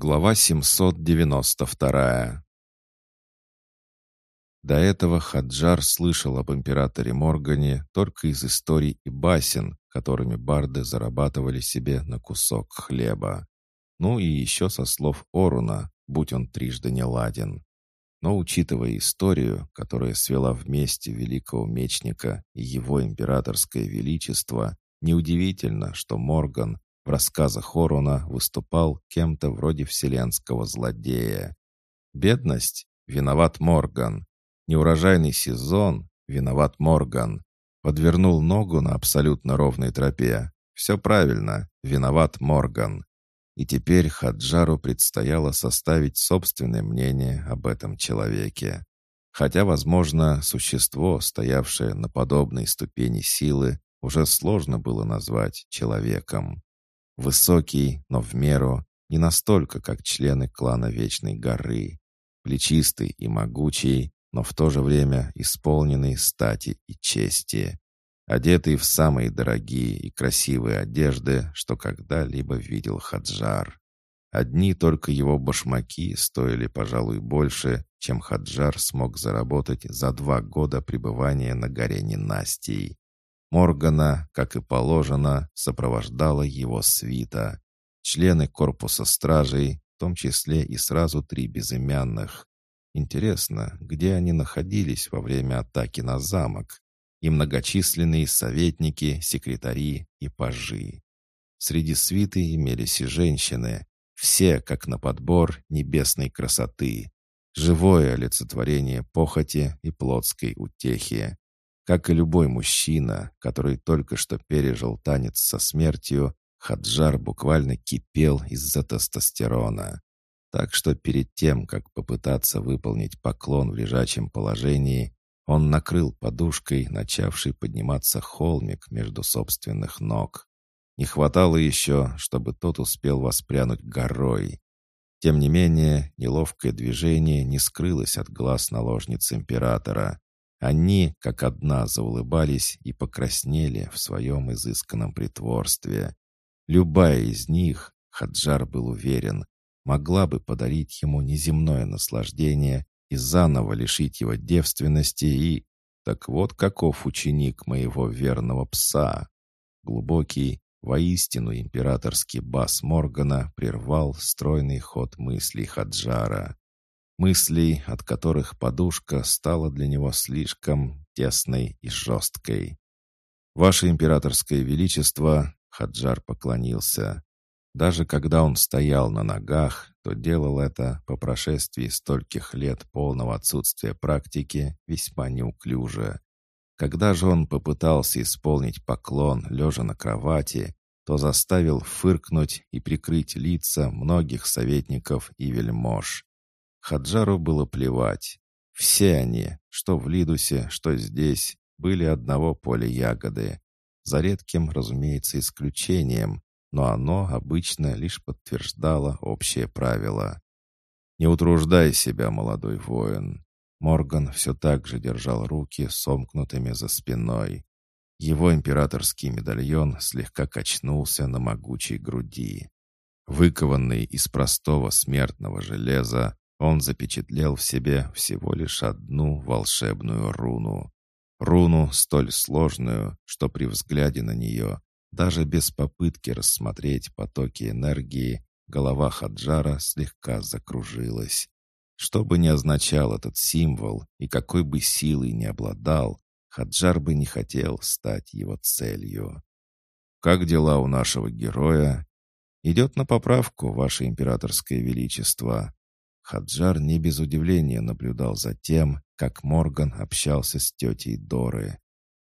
Глава 792 До этого Хаджар слышал об императоре Моргане только из историй и басен, которыми барды зарабатывали себе на кусок хлеба. Ну и еще со слов Оруна, будь он трижды не ладен. Но учитывая историю, которая свела вместе великого мечника и его императорское величество, неудивительно, что Морган в рассказах Оруна выступал кем-то вроде вселенского злодея. Бедность — виноват Морган. Неурожайный сезон — виноват Морган. Подвернул ногу на абсолютно ровной тропе. Все правильно, виноват Морган. И теперь Хаджару предстояло составить собственное мнение об этом человеке. Хотя, возможно, существо, стоявшее на подобной ступени силы, уже сложно было назвать человеком. Высокий, но в меру, не настолько, как члены клана Вечной Горы. Плечистый и могучий, но в то же время исполненный стати и чести. Одетый в самые дорогие и красивые одежды, что когда-либо видел Хаджар. Одни только его башмаки стоили, пожалуй, больше, чем Хаджар смог заработать за два года пребывания на горе Ненастий. Моргана, как и положено, сопровождала его свита. Члены корпуса стражей, в том числе и сразу три безымянных. Интересно, где они находились во время атаки на замок? И многочисленные советники, секретари и пажи. Среди свиты имелись и женщины, все, как на подбор, небесной красоты. Живое олицетворение похоти и плотской утехи. Как и любой мужчина, который только что пережил танец со смертью, Хаджар буквально кипел из-за тестостерона. Так что перед тем, как попытаться выполнить поклон в лежачем положении, он накрыл подушкой начавший подниматься холмик между собственных ног. Не хватало еще, чтобы тот успел воспрянуть горой. Тем не менее, неловкое движение не скрылось от глаз наложниц императора. Они, как одна, заулыбались и покраснели в своем изысканном притворстве. Любая из них, Хаджар был уверен, могла бы подарить ему неземное наслаждение и заново лишить его девственности и... Так вот каков ученик моего верного пса. Глубокий, воистину императорский бас Моргана прервал стройный ход мыслей Хаджара мыслей, от которых подушка стала для него слишком тесной и жесткой. «Ваше императорское величество», — Хаджар поклонился. Даже когда он стоял на ногах, то делал это по прошествии стольких лет полного отсутствия практики весьма неуклюже. Когда же он попытался исполнить поклон, лежа на кровати, то заставил фыркнуть и прикрыть лица многих советников и вельмож. Хаджару было плевать. Все они, что в Лидусе, что здесь, были одного поля ягоды. За редким, разумеется, исключением, но оно обычно лишь подтверждало общее правило. «Не утруждай себя, молодой воин». Морган все так же держал руки сомкнутыми за спиной. Его императорский медальон слегка качнулся на могучей груди. Выкованный из простого смертного железа, он запечатлел в себе всего лишь одну волшебную руну. Руну столь сложную, что при взгляде на нее, даже без попытки рассмотреть потоки энергии, голова Хаджара слегка закружилась. Что бы ни означал этот символ и какой бы силой ни обладал, Хаджар бы не хотел стать его целью. «Как дела у нашего героя?» «Идет на поправку, ваше императорское величество», Хаджар не без удивления наблюдал за тем, как Морган общался с тетей Доры.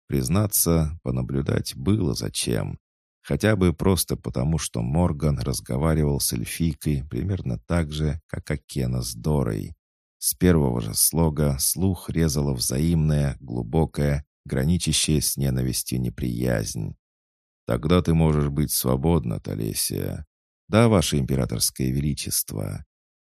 Признаться, понаблюдать было зачем. Хотя бы просто потому, что Морган разговаривал с эльфийкой примерно так же, как Акена с Дорой. С первого же слога слух резала взаимная, глубокая, граничащая с ненавистью неприязнь. «Тогда ты можешь быть свободна, Талесия. Да, ваше императорское величество».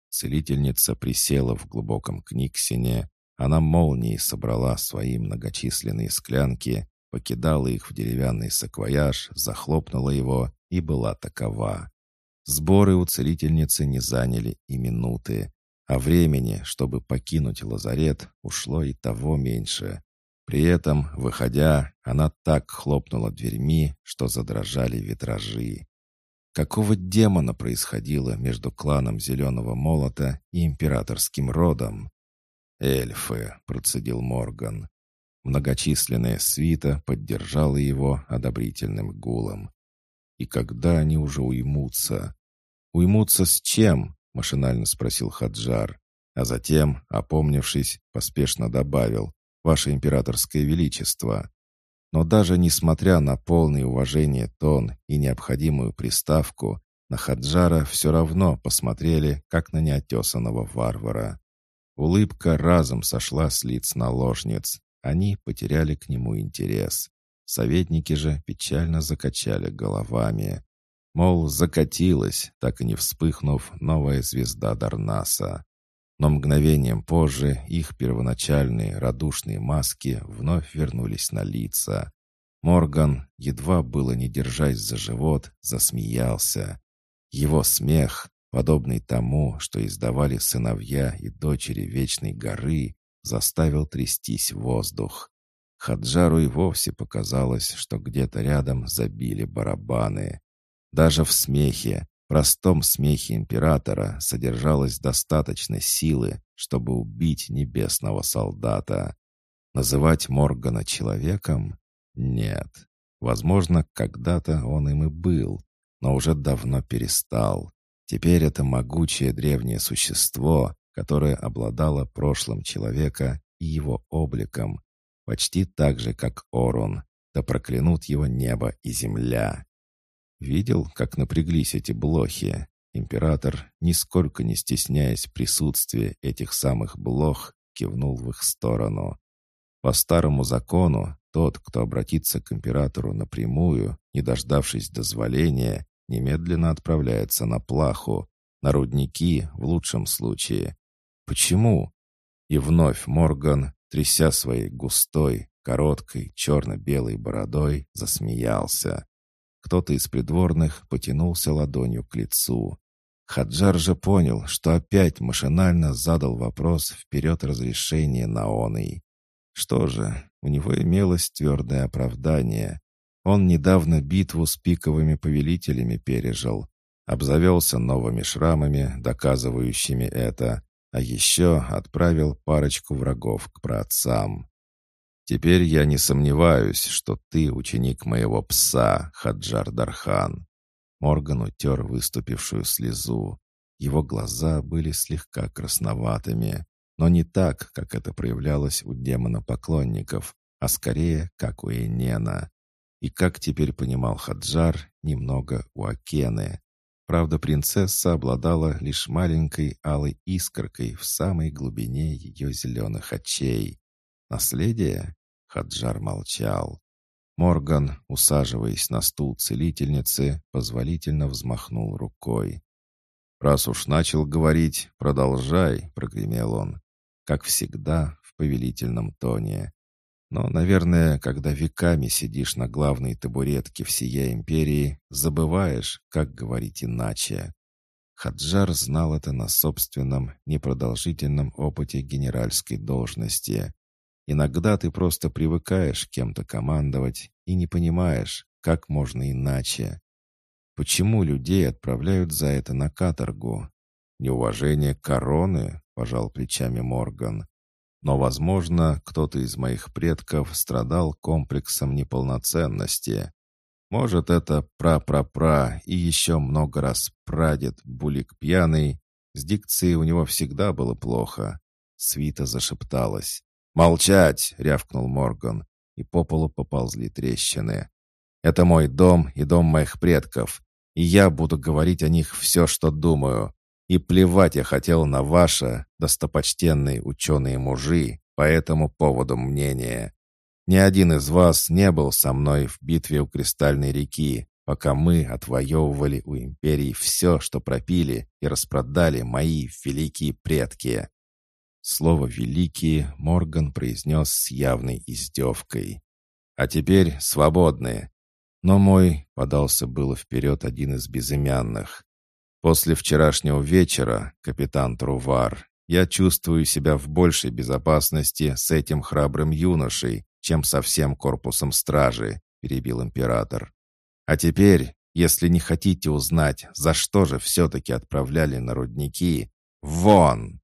Целительница присела в глубоком книгсине. Она молнией собрала свои многочисленные склянки, покидала их в деревянный саквояж, захлопнула его и была такова. Сборы у целительницы не заняли и минуты, а времени, чтобы покинуть лазарет, ушло и того меньше. При этом, выходя, она так хлопнула дверьми, что задрожали витражи. Какого демона происходило между кланом Зеленого Молота и императорским родом? «Эльфы», — процедил Морган. Многочисленная свита поддержала его одобрительным гулом. «И когда они уже уймутся?» «Уймутся с чем?» — машинально спросил Хаджар, а затем, опомнившись, поспешно добавил «Ваше императорское величество». Но даже несмотря на полное уважение тон и необходимую приставку, на Хаджара все равно посмотрели, как на неотесанного варвара. Улыбка разом сошла с лиц наложниц. Они потеряли к нему интерес. Советники же печально закачали головами. Мол, закатилась, так и не вспыхнув, новая звезда Дарнаса. Но мгновением позже их первоначальные радушные маски вновь вернулись на лица. Морган, едва было не держась за живот, засмеялся. Его смех, подобный тому, что издавали сыновья и дочери Вечной горы, заставил трястись воздух. Хаджару и вовсе показалось, что где-то рядом забили барабаны. Даже в смехе, простом смехе императора, содержалось достаточно силы, чтобы убить небесного солдата. Называть Моргана человеком? Нет. Возможно, когда-то он им и был, но уже давно перестал. Теперь это могучее древнее существо, которое обладало прошлым человека и его обликом, почти так же, как Орун, да проклянут его небо и земля. Видел, как напряглись эти блохи? Император, нисколько не стесняясь присутствия этих самых блох, кивнул в их сторону. По старому закону, тот, кто обратится к императору напрямую, не дождавшись дозволения, немедленно отправляется на плаху, на рудники в лучшем случае. Почему? И вновь Морган, тряся своей густой, короткой, черно-белой бородой, засмеялся. Кто-то из придворных потянулся ладонью к лицу. Хаджар же понял, что опять машинально задал вопрос вперед разрешения Наоной. Что же, у него имелось твердое оправдание. Он недавно битву с пиковыми повелителями пережил, обзавелся новыми шрамами, доказывающими это, а еще отправил парочку врагов к праотцам. Теперь я не сомневаюсь, что ты ученик моего пса, Хаджар Дархан». Морган утер выступившую слезу. Его глаза были слегка красноватыми, но не так, как это проявлялось у демона-поклонников, а скорее, как у Энена. И, как теперь понимал Хаджар, немного у Акены. Правда, принцесса обладала лишь маленькой алой искоркой в самой глубине ее зеленых очей. Наследие? Хаджар молчал. Морган, усаживаясь на стул целительницы, позволительно взмахнул рукой. «Раз уж начал говорить, продолжай», — прогремел он, как всегда, в повелительном тоне. Но, наверное, когда веками сидишь на главной табуретке всея империи, забываешь, как говорить иначе. Хаджар знал это на собственном, непродолжительном опыте генеральской должности. Иногда ты просто привыкаешь кем-то командовать и не понимаешь, как можно иначе. Почему людей отправляют за это на каторгу? Неуважение короны, пожал плечами Морган. Но, возможно, кто-то из моих предков страдал комплексом неполноценности. Может, это пра-пра-пра и еще много раз прадед, булик пьяный. С дикцией у него всегда было плохо. Свита зашепталась. «Молчать!» — рявкнул Морган, и по полу поползли трещины. «Это мой дом и дом моих предков, и я буду говорить о них все, что думаю. И плевать я хотел на ваше, достопочтенные ученые-мужи, по этому поводу мнение. Ни один из вас не был со мной в битве у Кристальной реки, пока мы отвоевывали у империи все, что пропили и распродали мои великие предки. Слово «великие» Морган произнес с явной издевкой. «А теперь свободные». Но мой подался было вперед один из безымянных. После вчерашнего вечера, капитан Трувар, я чувствую себя в большей безопасности с этим храбрым юношей, чем со всем корпусом стражи», — перебил император. «А теперь, если не хотите узнать, за что же все-таки отправляли на рудники, вон!»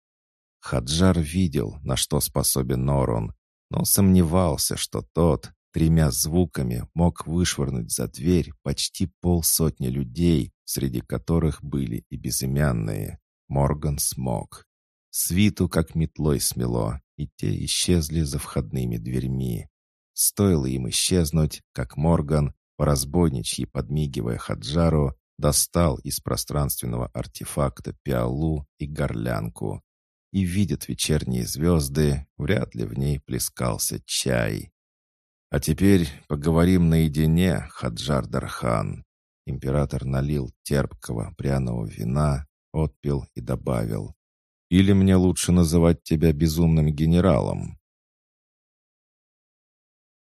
Хаджар видел, на что способен Норун, но сомневался, что тот, тремя звуками, мог вышвырнуть за дверь почти полсотни людей, среди которых были и безымянные. Морган смог. Свиту как метлой смело, и те исчезли за входными дверьми. Стоило им исчезнуть, как Морган, по-разбойничьи подмигивая Хаджару, достал из пространственного артефакта пиалу и горлянку. И видят вечерние звезды, вряд ли в ней плескался чай. «А теперь поговорим наедине, Хаджар Дархан». Император налил терпкого пряного вина, отпил и добавил. «Или мне лучше называть тебя безумным генералом?»